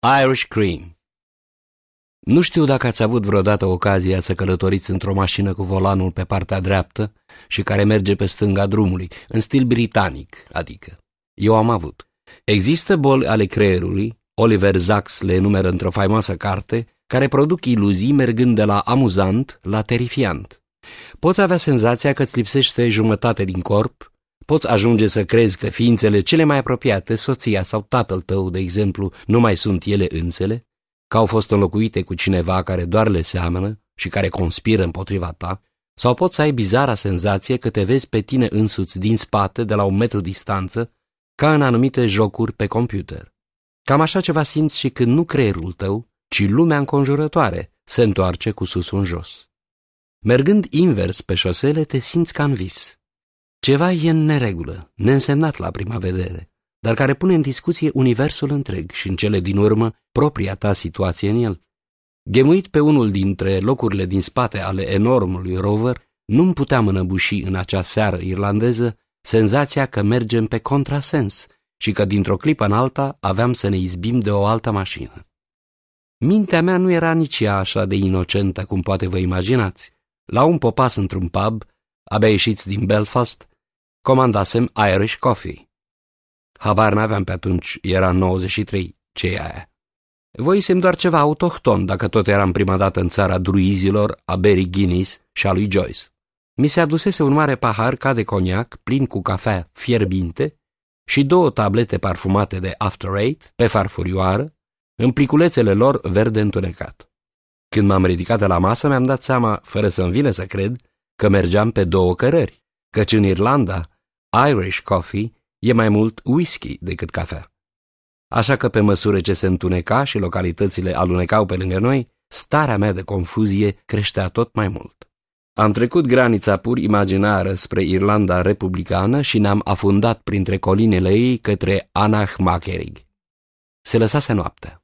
Irish Cream Nu știu dacă ați avut vreodată ocazia să călătoriți într-o mașină cu volanul pe partea dreaptă și care merge pe stânga drumului, în stil britanic, adică. Eu am avut. Există boli ale creierului, Oliver Sacks le enumeră într-o faimoasă carte, care produc iluzii mergând de la amuzant la terifiant. Poți avea senzația că îți lipsește jumătate din corp, poți ajunge să crezi că ființele cele mai apropiate, soția sau tatăl tău, de exemplu, nu mai sunt ele însele, că au fost înlocuite cu cineva care doar le seamănă și care conspiră împotriva ta, sau poți să ai bizara senzație că te vezi pe tine însuți din spate, de la un metru distanță, ca în anumite jocuri pe computer. Cam așa ceva simți și când nu creierul tău, ci lumea înconjurătoare se întoarce cu susul în jos. Mergând invers pe șosele, te simți ca în vis. Ceva e în neregulă, neînsemnat la prima vedere, dar care pune în discuție universul întreg și în cele din urmă propria ta situație în el. Gemuit pe unul dintre locurile din spate ale enormului rover, nu-mi puteam înăbuși în acea seară irlandeză senzația că mergem pe contrasens și că dintr-o clipă în alta aveam să ne izbim de o altă mașină. Mintea mea nu era nici ea așa de inocentă cum poate vă imaginați. La un popas într-un pub, abia ieșiți din Belfast, comandasem Irish Coffee. Habar n-aveam pe atunci, era 93, ce e aia. Voisem doar ceva autohton, dacă tot eram prima dată în țara druizilor, a Berry Guinness și a lui Joyce. Mi se adusese un mare pahar ca de coniac, plin cu cafea fierbinte și două tablete parfumate de After Eight, pe farfurioară, în pliculețele lor verde întunecat. Când m-am ridicat de la masă, mi-am dat seama, fără să-mi vină să cred, că mergeam pe două cărări, căci în Irlanda, Irish coffee e mai mult whisky decât cafea. Așa că pe măsură ce se întuneca și localitățile alunecau pe lângă noi, starea mea de confuzie creștea tot mai mult. Am trecut granița pur imaginară spre Irlanda republicană și ne-am afundat printre colinele ei către Anachmacherig. Se lăsase noaptea.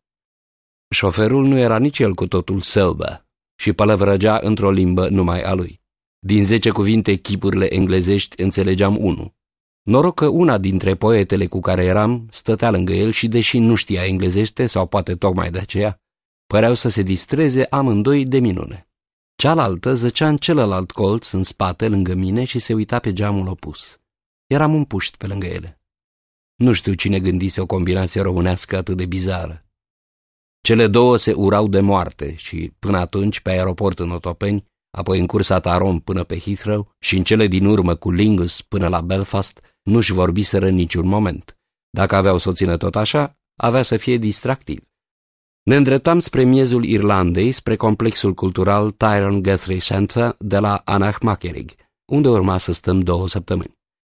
Șoferul nu era nici el cu totul sălbă și pălăvrăgea într-o limbă numai a lui. Din zece cuvinte chipurile englezești înțelegeam unul. Noroc că una dintre poetele cu care eram stătea lângă el și, deși nu știa englezește, sau poate tocmai de aceea, păreau să se distreze amândoi de minune. Cealaltă zăcea în celălalt colț, în spate, lângă mine și se uita pe geamul opus. Eram un puști pe lângă ele. Nu știu cine gândise o combinație românească atât de bizară. Cele două se urau de moarte și, până atunci, pe aeroport în Otopeni, apoi în cursa Tarom până pe Heathrow și în cele din urmă cu Lingus până la Belfast, nu-și vorbiseră niciun moment. Dacă aveau să o țină tot așa, avea să fie distractiv. Ne îndreptam spre miezul Irlandei, spre complexul cultural Tyrone Guthrie Center de la Anachmacherig, unde urma să stăm două săptămâni.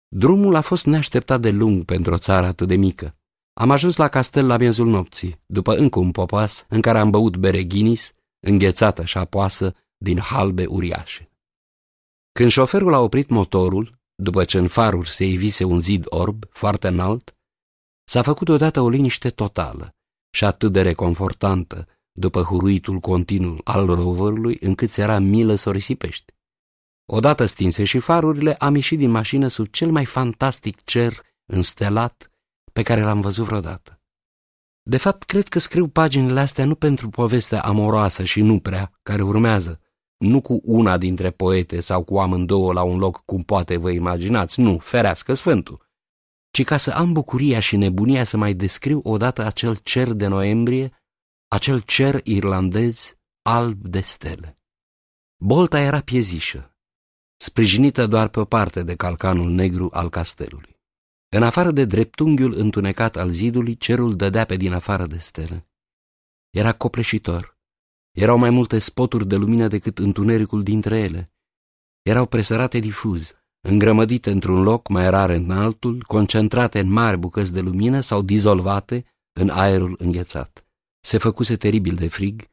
Drumul a fost neașteptat de lung pentru o țară atât de mică. Am ajuns la castel la miezul nopții, după încă un popas în care am băut bere Guinness, înghețată și apoasă, din halbe uriașe. Când șoferul a oprit motorul, după ce în faruri se ivise un zid orb foarte înalt, s-a făcut odată o liniște totală și atât de reconfortantă după huruitul continuu al roverului încât era milă să o risipești. Odată stinse și farurile, am ieșit din mașină sub cel mai fantastic cer înstelat pe care l-am văzut vreodată. De fapt, cred că scriu paginile astea nu pentru povestea amoroasă și nu prea, care urmează, nu cu una dintre poete sau cu amândouă la un loc cum poate vă imaginați, nu, ferească Sfântul, ci ca să am bucuria și nebunia să mai descriu odată acel cer de noiembrie, acel cer irlandez alb de stele. Bolta era piezișă, sprijinită doar pe o parte de calcanul negru al castelului. În afară de dreptunghiul întunecat al zidului, cerul dădea pe din afară de stele. Era copleșitor. Erau mai multe spoturi de lumină decât întunericul dintre ele. Erau presărate difuz, îngrămădite într-un loc mai rar în altul, concentrate în mari bucăți de lumină sau dizolvate în aerul înghețat. Se făcuse teribil de frig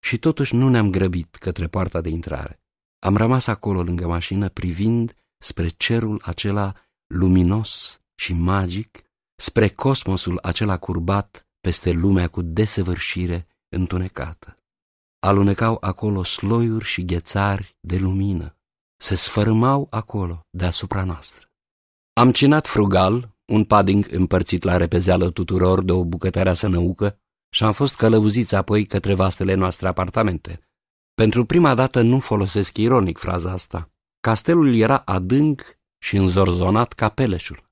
și totuși nu ne-am grăbit către poarta de intrare. Am rămas acolo lângă mașină privind spre cerul acela luminos și magic spre cosmosul acela curbat peste lumea cu desăvârșire întunecată. Alunecau acolo sloiuri și ghețari de lumină. Se sfărâmau acolo deasupra noastră. Am cinat frugal, un padding împărțit la repezeală tuturor de o bucătăreasă năucă, și am fost călăuziți apoi către vastele noastre apartamente. Pentru prima dată nu folosesc ironic fraza asta. Castelul era adânc și înzorzonat ca peleșul.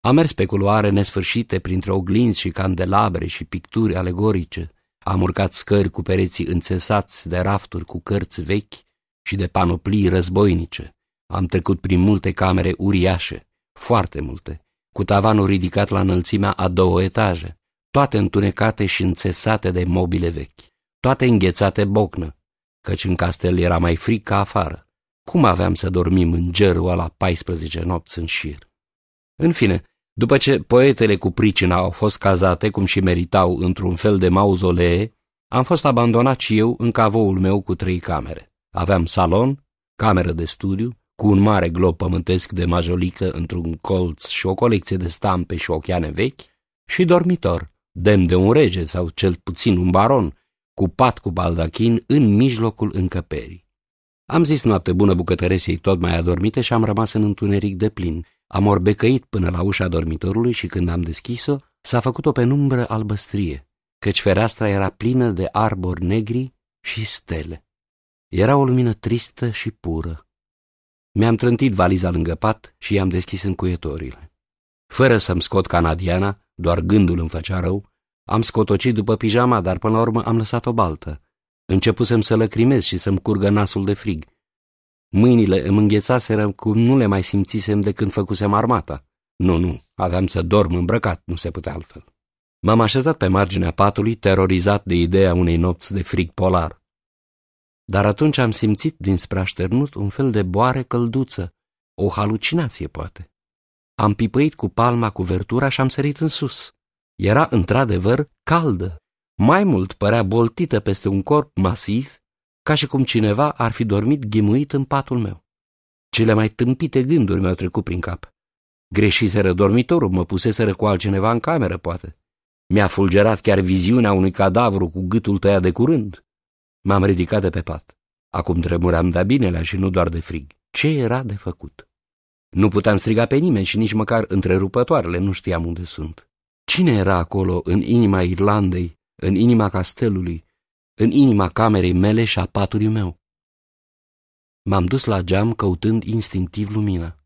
Am mers pe culoare nesfârșite printre oglinzi și candelabre și picturi alegorice. Am urcat scări cu pereții înțesați de rafturi cu cărți vechi și de panoplii războinice. Am trecut prin multe camere uriașe, foarte multe, cu tavanul ridicat la înălțimea a două etaje, toate întunecate și înțesate de mobile vechi, toate înghețate bocnă, căci în castel era mai fric ca afară. Cum aveam să dormim în gerul ăla 14 nopți în șir? În fine, după ce poetele cu pricina au fost cazate, cum și meritau, într-un fel de mauzolee, am fost abandonat și eu în cavoul meu cu trei camere. Aveam salon, cameră de studiu, cu un mare glob pământesc de majolică într-un colț și o colecție de stampe și ochiane vechi, și dormitor, demn de un rege sau cel puțin un baron, cu pat cu baldachin în mijlocul încăperii. Am zis noapte bună bucătăresei tot mai adormite și am rămas în întuneric de plin. Am orbecăit până la ușa dormitorului și când am deschis-o, s-a făcut o penumbră albăstrie, căci fereastra era plină de arbori negri și stele. Era o lumină tristă și pură. Mi-am trântit valiza lângă pat și i-am deschis încuietorile. Fără să-mi scot canadiana, doar gândul îmi făcea rău, am scotocit după pijama, dar până la urmă am lăsat-o baltă. Începusem să lăcrimez și să-mi curgă nasul de frig. Mâinile îmi înghețaseră cum nu le mai simțisem de când făcusem armata. Nu, nu, aveam să dorm îmbrăcat, nu se putea altfel. M-am așezat pe marginea patului, terorizat de ideea unei nopți de frig polar. Dar atunci am simțit dinspre așternut un fel de boare călduță, o halucinație poate. Am pipăit cu palma cuvertura și am sărit în sus. Era într-adevăr caldă. Mai mult părea boltită peste un corp masiv, ca și cum cineva ar fi dormit ghimuit în patul meu. Cele mai tâmpite gânduri mi-au trecut prin cap. Greșiseră dormitorul, mă puseseră cu altcineva în cameră, poate. Mi-a fulgerat chiar viziunea unui cadavru cu gâtul tăiat de curând. M-am ridicat de pe pat. Acum tremuram de binelea și nu doar de frig. Ce era de făcut? Nu puteam striga pe nimeni și nici măcar întrerupătoarele nu știam unde sunt. Cine era acolo în inima Irlandei, în inima castelului, în inima camerei mele și a patului meu? M-am dus la geam căutând instinctiv lumina,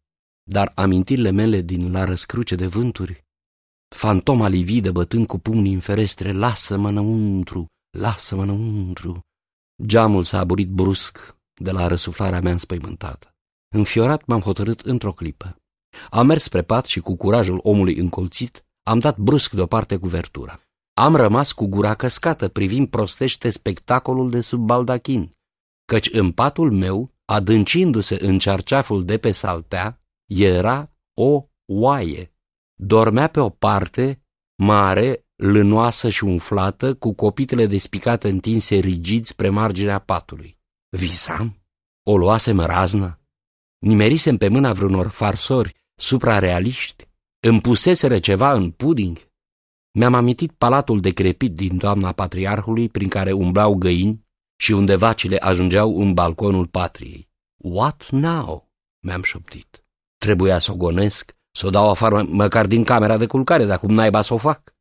dar amintirile mele din la răscruce de vânturi, fantoma lividă bătând cu pumnii în ferestre, lasă-mă înăuntru, lasă-mă înăuntru. Geamul s-a aburit brusc de la răsuflarea mea înspăimântată. Înfiorat m-am hotărât într-o clipă. Am mers spre pat și cu curajul omului încolțit am dat brusc deoparte cuvertura. Am rămas cu gura căscată, privind prostește spectacolul de sub baldachin, căci în patul meu, adâncindu-se în cearceaful de pe saltea, era o oaie. Dormea pe o parte, mare, lânoasă și umflată, cu copitele despicate întinse rigid spre marginea patului. Visam? O luasem razna? Nimerisem pe mâna vreunor farsori suprarealiști? Îmi puseseră ceva în pudding? Mi-am amintit palatul decrepit din doamna patriarhului prin care umblau găini și unde vacile ajungeau în balconul patriei. What now? mi-am șoptit. Trebuia să o gonesc, să o dau afară măcar din camera de culcare, dar cum naiba să o fac?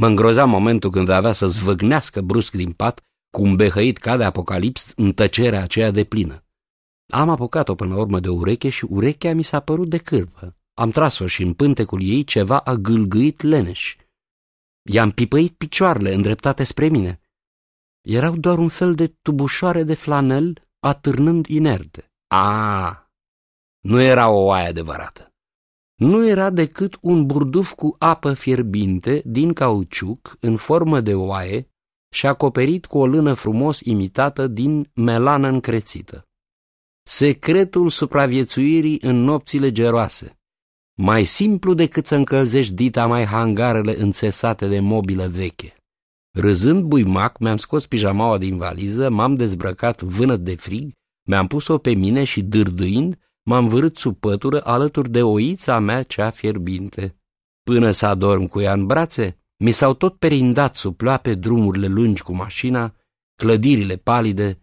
Mă îngrozea momentul când avea să zvâgnească brusc din pat, cu un behăit ca de apocalips în tăcerea aceea de plină. Am apucat-o până la urmă de ureche și urechea mi s-a părut de cârpă. Am tras-o și în pântecul ei ceva a gâlgâit leneș. I-am pipăit picioarele îndreptate spre mine. Erau doar un fel de tubușoare de flanel atârnând inerte. A, nu era o oaie adevărată. Nu era decât un burduf cu apă fierbinte din cauciuc în formă de oaie și acoperit cu o lână frumos imitată din melană încrețită. Secretul supraviețuirii în nopțile geroase mai simplu decât să încălzești dita mai hangarele înțesate de mobilă veche. Râzând buimac, mi-am scos pijamaua din valiză, m-am dezbrăcat vânăt de frig, mi-am pus-o pe mine și, dârdâind, m-am vârât sub pătură alături de oița mea cea fierbinte. Până să adorm cu ea în brațe, mi s-au tot perindat sub ploape drumurile lungi cu mașina, clădirile palide,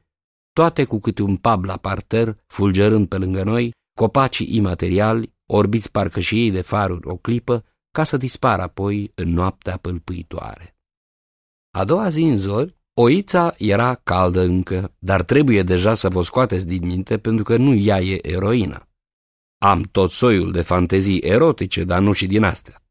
toate cu câte un pub la parter, fulgerând pe lângă noi, copacii imateriali, orbiți parcă și ei de faruri o clipă, ca să dispară apoi în noaptea pâlpâitoare. A doua zi în zori, oița era caldă încă, dar trebuie deja să vă scoateți din minte pentru că nu ea e eroina. Am tot soiul de fantezii erotice, dar nu și din astea.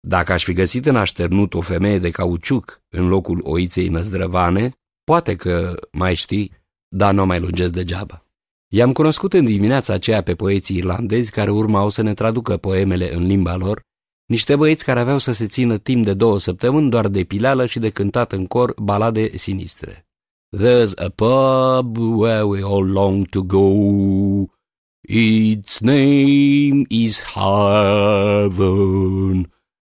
Dacă aș fi găsit în așternut o femeie de cauciuc în locul oiței năzdrăvane, poate că mai știi, dar nu mai lungesc degeaba. I-am cunoscut în dimineața aceea pe poeții irlandezi care urmau să ne traducă poemele în limba lor, niște băieți care aveau să se țină timp de două săptămâni doar de pileală și de cântat în cor balade sinistre. There's a pub where we all long to go, its name is heaven.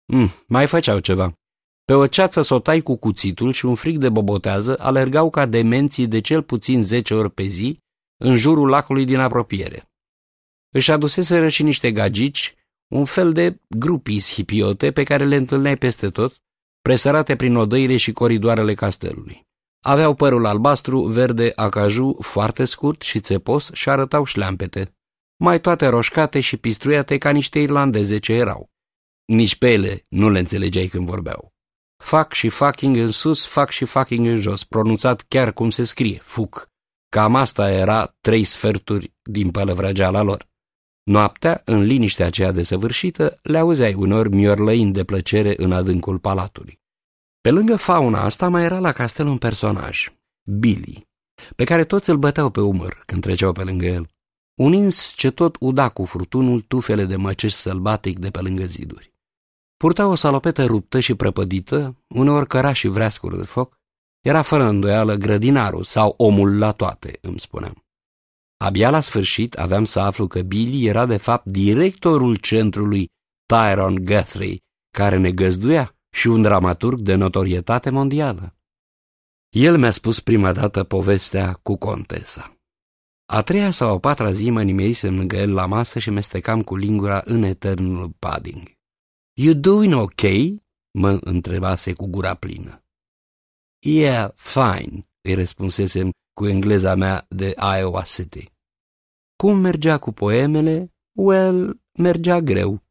Mm, mai făceau ceva. Pe o ceață sotai cu cuțitul și un frig de bobotează alergau ca demenții de cel puțin zece ori pe zi în jurul lacului din apropiere. Își aduseseră și niște gagici, un fel de grupis hipiote pe care le întâlneai peste tot, presărate prin odăile și coridoarele castelului. Aveau părul albastru, verde, acaju, foarte scurt și țepos și arătau șleampete, mai toate roșcate și pistruiate ca niște irlandeze ce erau. Nici pe ele nu le înțelegeai când vorbeau. Fac și fucking în sus, fac și fucking în jos, pronunțat chiar cum se scrie, fuc. Cam asta era trei sferturi din pălăvrăgeala lor. Noaptea, în liniștea aceea desăvârșită, le auzeai unor miorlăind de plăcere în adâncul palatului. Pe lângă fauna asta mai era la castel un personaj, Billy, pe care toți îl băteau pe umăr când treceau pe lângă el. Un ins ce tot uda cu furtunul tufele de măceș sălbatic de pe lângă ziduri. Purta o salopetă ruptă și prăpădită, uneori căra și vreascuri de foc, era fără îndoială grădinarul sau omul la toate, îmi spuneam. Abia la sfârșit aveam să aflu că Billy era de fapt directorul centrului Tyrone Guthrie, care ne găzduia și un dramaturg de notorietate mondială. El mi-a spus prima dată povestea cu contesa. A treia sau a patra zi mă nimerisem lângă el la masă și mestecam cu lingura în eternul padding. You doing ok? mă întrebase cu gura plină. Yeah, fine, îi răspunsesem cu engleza mea de Iowa City. Cum mergea cu poemele? Well, mergea greu.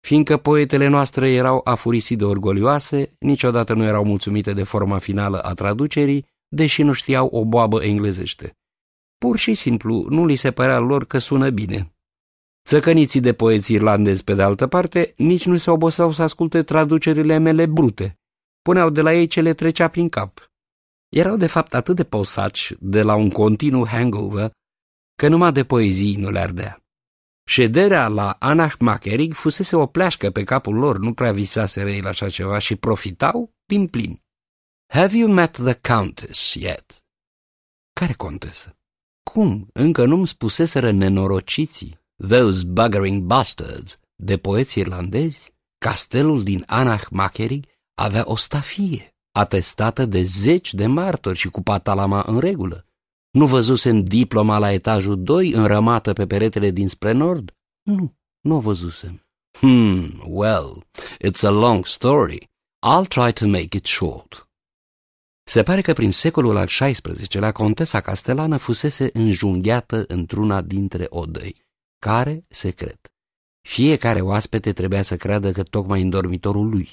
Fiindcă poetele noastre erau afurisit de orgolioase, niciodată nu erau mulțumite de forma finală a traducerii, deși nu știau o boabă englezește. Pur și simplu nu li se părea lor că sună bine. Țăcăniții de poeți irlandezi, pe de altă parte, nici nu se oboseau să asculte traducerile mele brute. Puneau de la ei ce le trecea prin cap. Erau de fapt atât de posaci de la un continuu hangover că numai de poezii nu le ardea. Șederea la Anach Macherig fusese o pleașcă pe capul lor, nu prea visase ei la așa ceva și profitau din plin. Have you met the Countess yet? Care contesă? Cum? Încă nu-mi spuseseră nenorociții, those buggering bastards, de poeți irlandezi? Castelul din Anach Macherig avea o stafie, atestată de zeci de martori și cu patalama în regulă. Nu văzusem diploma la etajul 2 înrămată pe peretele dinspre nord? Nu, nu o văzusem. Hmm, well, it's a long story. I'll try to make it short. Se pare că prin secolul al XVI-lea contesa castelană fusese înjunghiată într-una dintre odăi. Care? Secret. Fiecare oaspete trebuia să creadă că tocmai în dormitorul lui.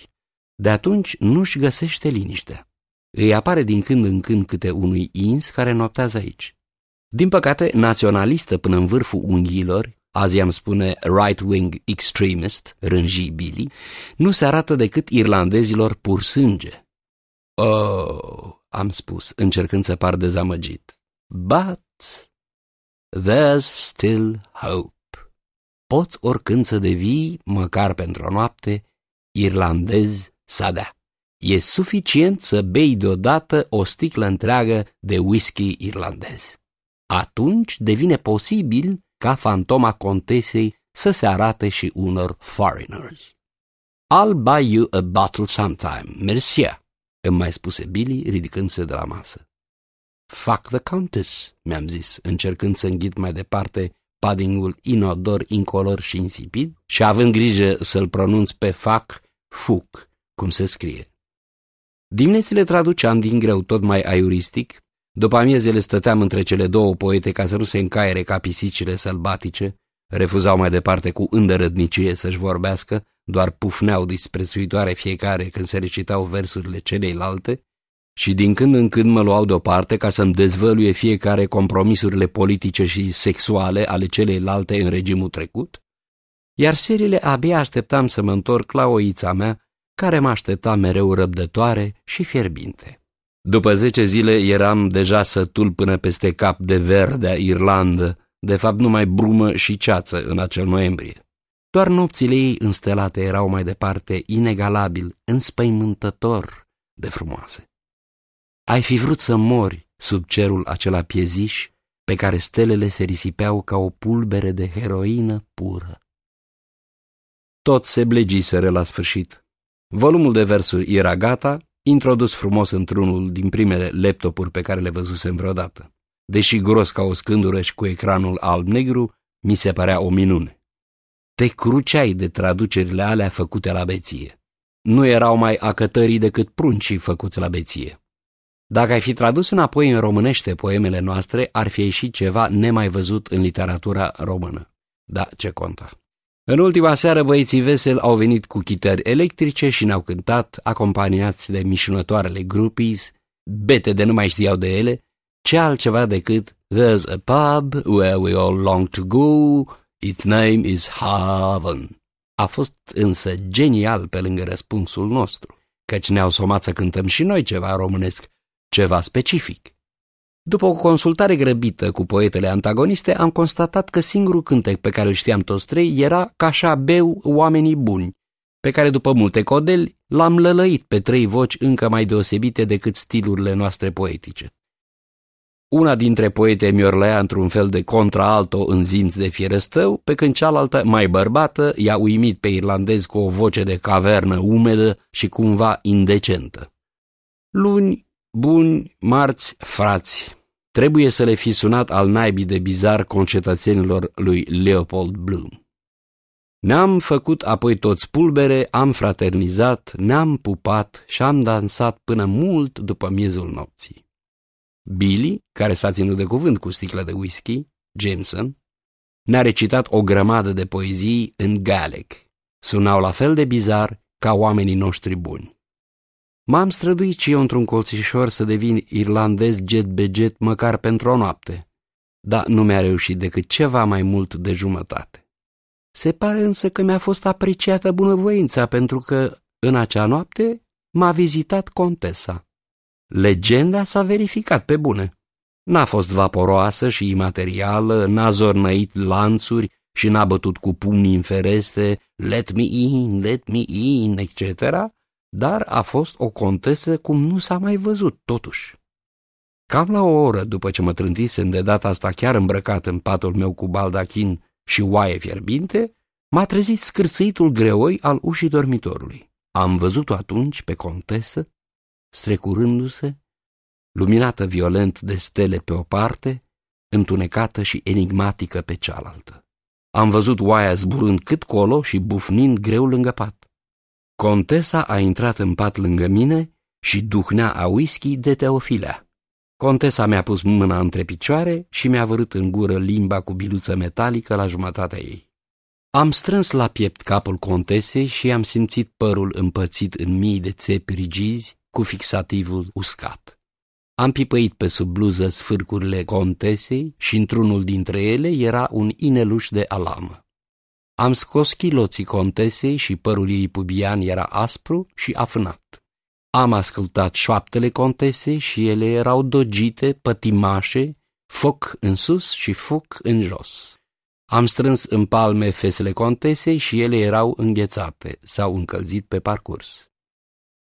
De atunci nu-și găsește liniștea. Îi apare din când în când câte unui ins care noptează aici. Din păcate, naționalistă până în vârful unghiilor, azi am spune right-wing extremist, rânjii Billy, nu se arată decât irlandezilor pur sânge. Oh, am spus, încercând să par dezamăgit. But there's still hope. Poți oricând să devii, măcar pentru o noapte, irlandez sadea. E suficient să bei deodată o sticlă întreagă de whisky irlandez. Atunci devine posibil ca fantoma contesei să se arate și unor foreigners. I'll buy you a bottle sometime, merci, îmi mai spuse Billy ridicându-se de la masă. Fuck the countess, mi-am zis, încercând să înghit mai departe paddingul inodor, incolor și insipid și având grijă să-l pronunț pe fac, fuc, cum se scrie. Diminețile traduceam din greu tot mai aiuristic, după amiezele stăteam între cele două poete ca să nu se încaiere ca pisicile sălbatice, refuzau mai departe cu îndărădnicie să-și vorbească, doar pufneau disprețuitoare fiecare când se recitau versurile celeilalte, și din când în când mă luau deoparte ca să-mi dezvăluie fiecare compromisurile politice și sexuale ale celeilalte în regimul trecut, iar serile abia așteptam să mă întorc la oița mea, care mă aștepta mereu răbdătoare și fierbinte. După zece zile eram deja sătul până peste cap de verdea Irlandă, de fapt numai brumă și ceață în acel noiembrie. Doar nopțile ei înstelate erau mai departe inegalabil, înspăimântător de frumoase. Ai fi vrut să mori sub cerul acela pieziș pe care stelele se risipeau ca o pulbere de heroină pură. Tot se blegiseră la sfârșit. Volumul de versuri era gata, introdus frumos într-unul din primele laptopuri pe care le văzusem vreodată. Deși gros ca o scândură și cu ecranul alb-negru, mi se părea o minune. Te cruceai de traducerile alea făcute la beție. Nu erau mai acătării decât pruncii făcuți la beție. Dacă ai fi tradus înapoi în românește poemele noastre, ar fi ieșit ceva nemai văzut în literatura română. Da, ce conta. În ultima seară, băieții veseli au venit cu chitări electrice și ne-au cântat, acompaniați de mișunătoarele groupies, bete de nu mai știau de ele, ce altceva decât There's a pub where we all long to go, its name is Haven. A fost însă genial pe lângă răspunsul nostru, căci ne-au somat să cântăm și noi ceva românesc, ceva specific. După o consultare grăbită cu poetele antagoniste, am constatat că singurul cântec pe care îl știam toți trei era Ca așa beu oamenii buni, pe care după multe codeli l-am lălăit pe trei voci încă mai deosebite decât stilurile noastre poetice. Una dintre poete miorlea într-un fel de contraalto în zinți de fierăstău, pe când cealaltă, mai bărbată, i-a uimit pe irlandez cu o voce de cavernă umedă și cumva indecentă. Luni, Buni, marți, frați, trebuie să le fi sunat al naibii de bizar concetățenilor lui Leopold Bloom. Ne-am făcut apoi toți pulbere, am fraternizat, ne-am pupat și am dansat până mult după miezul nopții. Billy, care s-a ținut de cuvânt cu sticlă de whisky, Jameson, ne-a recitat o grămadă de poezii în Gaelic. Sunau la fel de bizar ca oamenii noștri buni. M-am străduit și eu într-un colțișor să devin irlandez jet beget măcar pentru o noapte, dar nu mi-a reușit decât ceva mai mult de jumătate. Se pare însă că mi-a fost apreciată bunăvoința pentru că în acea noapte m-a vizitat contesa. Legenda s-a verificat pe bune. N-a fost vaporoasă și imaterială, n-a zornăit lanțuri și n-a bătut cu pumnii în fereste, let me in, let me in, etc., dar a fost o contesă cum nu s-a mai văzut, totuși. Cam la o oră după ce mă trântisem de data asta chiar îmbrăcat în patul meu cu baldachin și oaie fierbinte, m-a trezit scârțâitul greoi al ușii dormitorului. Am văzut-o atunci pe contesă, strecurându-se, luminată violent de stele pe o parte, întunecată și enigmatică pe cealaltă. Am văzut oaia zburând cât colo și bufnind greu lângă pat. Contesa a intrat în pat lângă mine și duhnea a whisky de teofilea. Contesa mi-a pus mâna între picioare și mi-a vărât în gură limba cu biluță metalică la jumătatea ei. Am strâns la piept capul contesei și am simțit părul împățit în mii de țepi rigizi cu fixativul uscat. Am pipăit pe sub bluză sfârcurile contesei și într-unul dintre ele era un ineluș de alamă. Am scos chiloții contesei și părul ei pubian era aspru și afânat. Am ascultat șoaptele contesei și ele erau dogite, pătimașe, foc în sus și foc în jos. Am strâns în palme fesele contesei și ele erau înghețate, s-au încălzit pe parcurs.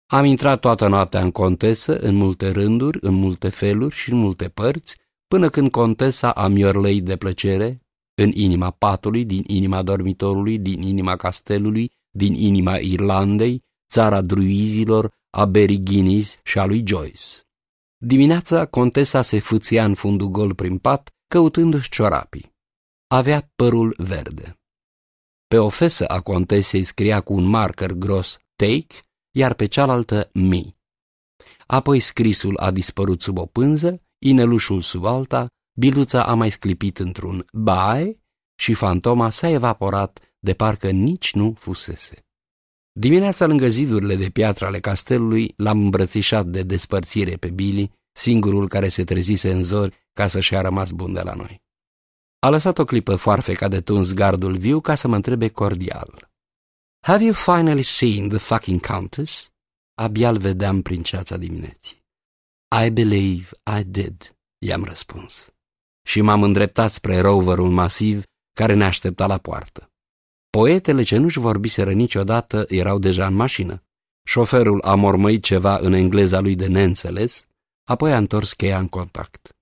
Am intrat toată noaptea în contesă, în multe rânduri, în multe feluri și în multe părți, până când contesa a miorlăit de plăcere, în inima patului, din inima dormitorului, din inima castelului, din inima Irlandei, țara druizilor, a Berighinis și a lui Joyce. Dimineața, contesa se fâția în fundul gol prin pat, căutându-și ciorapii. Avea părul verde. Pe o fesă a contesei scria cu un marker gros Take, iar pe cealaltă Me. Apoi scrisul a dispărut sub o pânză, inelușul sub alta, Biluța a mai sclipit într-un baie și fantoma s-a evaporat de parcă nici nu fusese. Dimineața lângă zidurile de piatră ale castelului l-am îmbrățișat de despărțire pe Billy, singurul care se trezise în zori ca să-și a rămas bun de la noi. A lăsat o clipă foarfeca de tuns gardul viu ca să mă întrebe cordial. Have you finally seen the fucking countess? Abia-l vedeam prin ceața dimineții. I believe I did, i-am răspuns. Și m-am îndreptat spre roverul masiv care ne aștepta la poartă. Poetele ce nu-și vorbiseră niciodată erau deja în mașină. Șoferul a mormăit ceva în engleza lui de neînțeles, apoi a întors cheia în contact.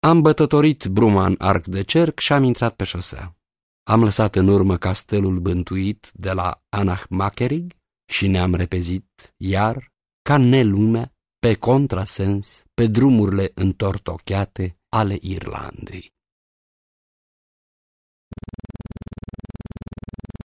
Am bătătorit bruma în arc de cerc și am intrat pe șosea. Am lăsat în urmă castelul bântuit de la Anachmacherig și ne-am repezit, iar, ca nelumea, pe contrasens, pe drumurile întortocheate ale Irlandei.